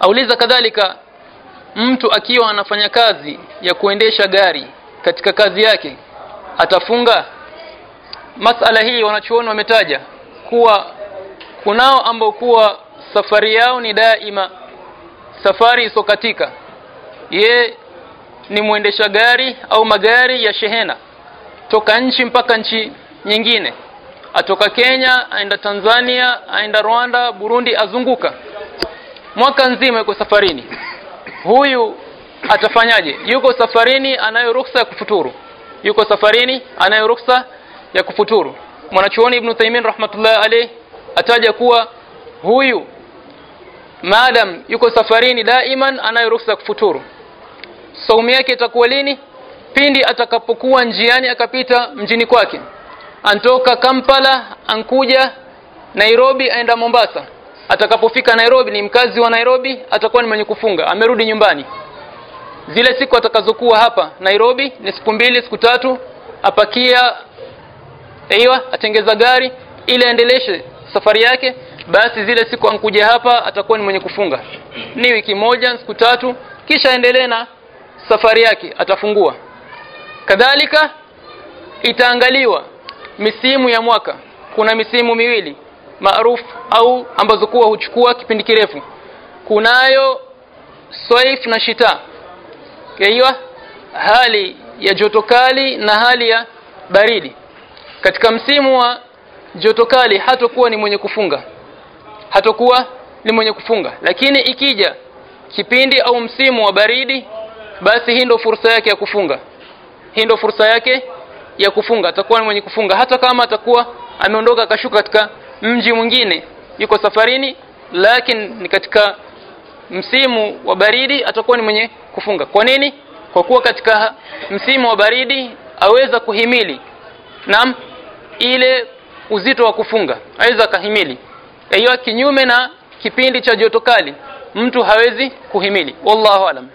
auliza kadhalika mtu akiwa anafanya kazi ya kuendesha gari katika kazi yake atafunga? Masala hii wanachuoni wametaja kuwa kunao ambao kuwa safari yao ni daima safari isokatika. Ye ni mwendesha gari au magari ya shehena toka nchi mpaka nchi nyingine. Atoka Kenya aenda Tanzania aenda Rwanda Burundi azunguka mwaka nzima yuko safarini. Huyu atafanyaje? Yuko safarini anayo ruhusa ya kufuturu. Yuko safarini anayo ruhusa ya kufuturu. Mwanachuoni Ibn Taymin rahmatullahi alayh ataja kuwa huyu maadam yuko safarini daiman anayo ruhusa ya kufuturu. Saumu yake itakuwa lini? Pindi atakapokuwa njiani akapita mjini kwake. Antoka Kampala ankuja Nairobi aenda Mombasa atakapofika Nairobi ni mkazi wa Nairobi atakuwa ni mwenye kufunga. Amerudi nyumbani. Zile siku atakazokuwa hapa Nairobi ni siku mbili siku tatu apakia aiwa atengeza gari ili aendeleshe safari yake basi zile siku ankuja hapa atakuwa ni mwenye kufunga. Ni wiki moja siku tatu kisha aendelee na safari yake atafungua. Kadhalika itaangaliwa misimu ya mwaka. Kuna misimu miwili maarufu au ambazo kuwa huchukua kipindi kirefu. Kunayo saif na shita. Kaiwa hali ya joto kali na hali ya baridi. Katika msimu wa joto kali hatakuwa ni mwenye kufunga. Hatakuwa ni mwenye kufunga. Lakini ikija kipindi au msimu wa baridi basi hii ndio fursa yake ya kufunga. Hii ndio fursa yake ya kufunga. Atakuwa ni mwenye kufunga. Hata kama atakuwa ameondoka akashuka katika mji mwingine yuko safarini lakini ni katika msimu wa baridi atakuwa ni mwenye kufunga. Kwa nini? Kwa kuwa katika msimu wa baridi aweza kuhimili naam ile uzito wa kufunga aweza kahimili hiyo kinyume na kipindi cha joto kali mtu hawezi kuhimili. Wallahu alam